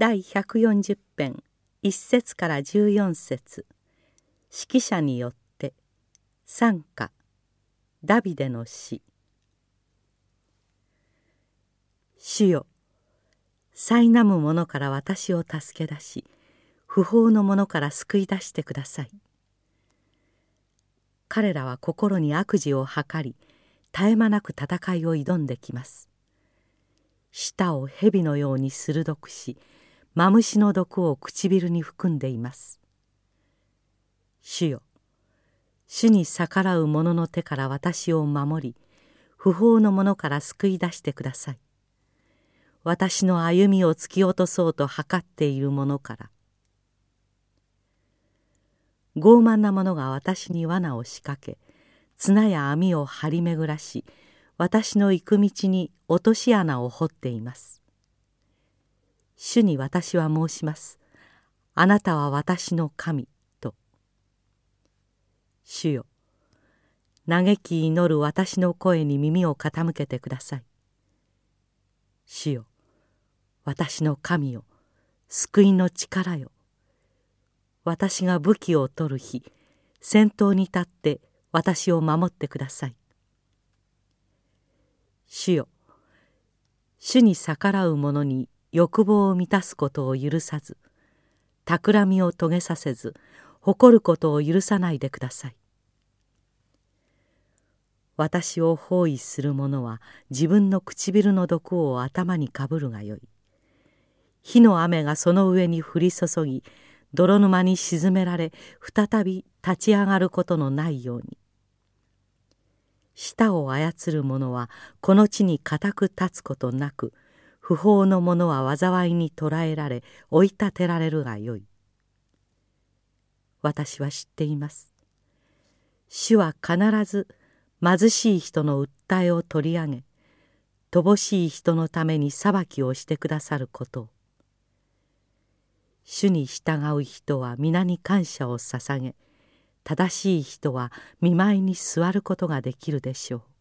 第140編1節から14節。指揮者によって賛歌ダビデの詩主よ苛む者から私を助け出し不法の者から救い出してください。彼らは心に悪事を図り絶え間なく戦いを挑んできます。舌を蛇のように鋭くしマムシの毒を唇に含んでいます。主よ主に逆らう者の手から私を守り不法の者から救い出してください。私の歩みを突き落とそうと図っている者から。傲慢な者が私に罠を仕掛け綱や網を張り巡らし私の行く道に落とし穴を掘っています。主に私は申します。あなたは私の神と。主よ嘆き祈る私の声に耳を傾けてください。主よ私の神よ救いの力よ。私が武器を取る日先頭に立って私を守ってください。主よ主に逆らう者に欲望を満たすことを許さず企みを遂げさせず誇ることを許さないでください。私を包囲する者は自分の唇の毒を頭にかぶるがよい。火の雨がその上に降り注ぎ泥沼に沈められ再び立ち上がることのないように。舌を操る者はこの地に固く立つことなく不法の者は災いに捕らえられ追い立てられるがよい。私は知っています。主は必ず貧しい人の訴えを取り上げ乏しい人のために裁きをしてくださること。を主に従う人は皆に感謝を捧げ正しい人は見舞いに座ることができるでしょう。